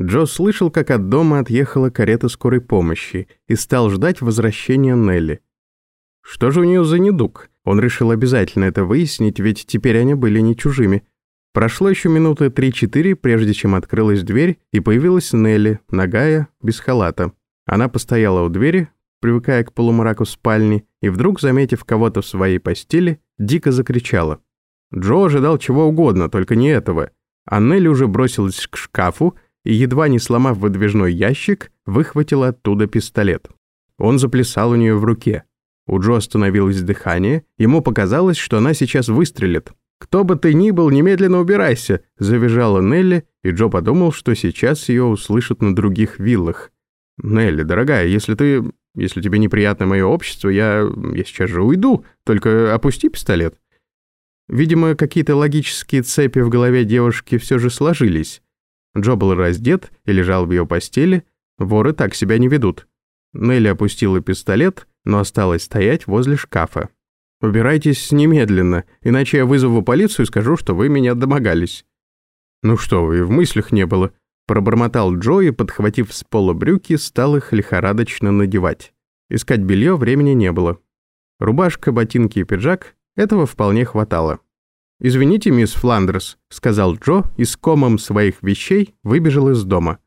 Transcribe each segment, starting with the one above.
Джо слышал, как от дома отъехала карета скорой помощи и стал ждать возвращения Нелли. Что же у нее за недуг? Он решил обязательно это выяснить, ведь теперь они были не чужими. Прошло еще минуты 3-4, прежде чем открылась дверь, и появилась Нелли, нагая, без халата. Она постояла у двери, привыкая к полумраку спальни, и вдруг, заметив кого-то в своей постели, дико закричала. Джо ожидал чего угодно, только не этого. А Нелли уже бросилась к шкафу и, едва не сломав выдвижной ящик, выхватила оттуда пистолет. Он заплясал у нее в руке. У Джо остановилось дыхание, ему показалось, что она сейчас выстрелит. «Кто бы ты ни был, немедленно убирайся!» – завизжала Нелли, и Джо подумал, что сейчас ее услышат на других виллах. «Нелли, дорогая, если ты... если тебе неприятно мое общество, я... я сейчас же уйду, только опусти пистолет». Видимо, какие-то логические цепи в голове девушки все же сложились. Джо был раздет и лежал в ее постели, воры так себя не ведут. Нелли опустила пистолет, но осталась стоять возле шкафа. «Убирайтесь немедленно, иначе я вызову полицию и скажу, что вы меня домогались». «Ну что вы, в мыслях не было», — пробормотал Джо и, подхватив с пола брюки, стал их лихорадочно надевать. Искать белье времени не было. Рубашка, ботинки и пиджак — этого вполне хватало. «Извините, мисс Фландерс», — сказал Джо и с комом своих вещей выбежал из дома.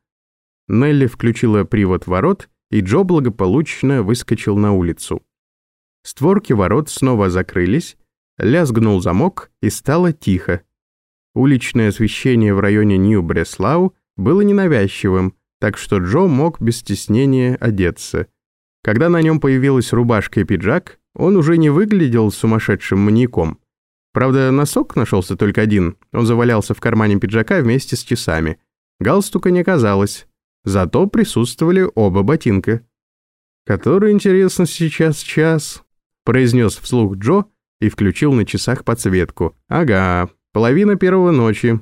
Нелли включила привод ворот и Джо благополучно выскочил на улицу. Створки ворот снова закрылись, лязгнул замок и стало тихо. Уличное освещение в районе Нью-Бреслау было ненавязчивым, так что Джо мог без стеснения одеться. Когда на нем появилась рубашка и пиджак, он уже не выглядел сумасшедшим маньяком. Правда, носок нашелся только один, он завалялся в кармане пиджака вместе с часами. Галстука не оказалось, Зато присутствовали оба ботинка. «Который, интересно, сейчас час?» произнес вслух Джо и включил на часах подсветку. «Ага, половина первого ночи».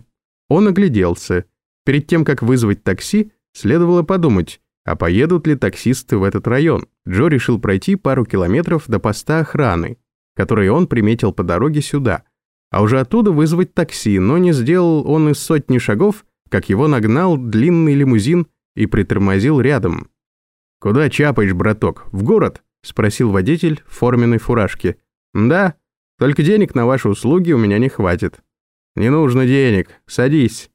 Он огляделся. Перед тем, как вызвать такси, следовало подумать, а поедут ли таксисты в этот район. Джо решил пройти пару километров до поста охраны, который он приметил по дороге сюда, а уже оттуда вызвать такси, но не сделал он и сотни шагов, как его нагнал длинный лимузин и притормозил рядом. «Куда чапаешь, браток? В город?» – спросил водитель в форменной фуражке. «Да, только денег на ваши услуги у меня не хватит». «Не нужно денег, садись».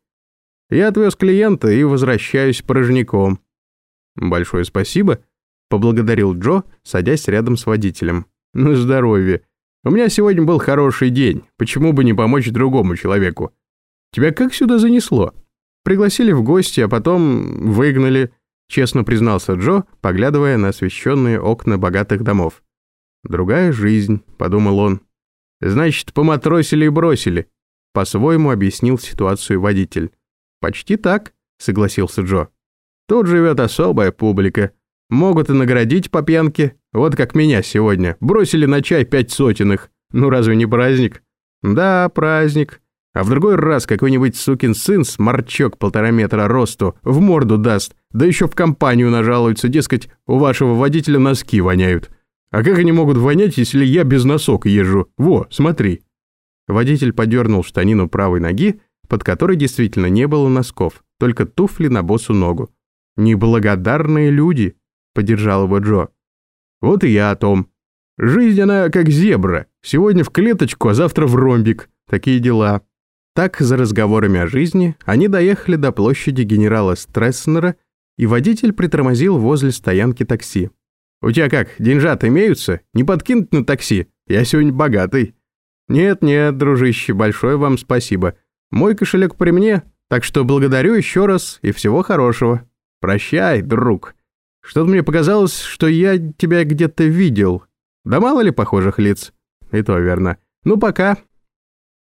Я отвез клиента и возвращаюсь порожняком. «Большое спасибо», – поблагодарил Джо, садясь рядом с водителем. «На здоровье. У меня сегодня был хороший день, почему бы не помочь другому человеку? Тебя как сюда занесло?» Пригласили в гости, а потом выгнали, честно признался Джо, поглядывая на освещенные окна богатых домов. «Другая жизнь», — подумал он. «Значит, поматросили и бросили», — по-своему объяснил ситуацию водитель. «Почти так», — согласился Джо. «Тут живет особая публика. Могут и наградить по пьянке, вот как меня сегодня. Бросили на чай пять сотенных. Ну разве не праздник?» «Да, праздник», а в другой раз какой-нибудь сукин сын, сморчок полтора метра росту, в морду даст, да еще в компанию нажалуется, дескать, у вашего водителя носки воняют. А как они могут вонять, если я без носок езжу? Во, смотри. Водитель подернул штанину правой ноги, под которой действительно не было носков, только туфли на босу ногу. «Неблагодарные люди», — поддержал его Джо. «Вот и я о том. Жизнь она как зебра. Сегодня в клеточку, а завтра в ромбик. Такие дела». Так, за разговорами о жизни, они доехали до площади генерала Стресснера, и водитель притормозил возле стоянки такси. «У тебя как, деньжат имеются? Не подкинуть на такси? Я сегодня богатый». «Нет-нет, дружище, большое вам спасибо. Мой кошелек при мне, так что благодарю еще раз и всего хорошего. Прощай, друг. Что-то мне показалось, что я тебя где-то видел. Да мало ли похожих лиц. И то верно. Ну, пока».